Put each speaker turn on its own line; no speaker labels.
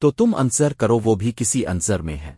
تو تم انصر کرو وہ بھی کسی انصر میں ہے۔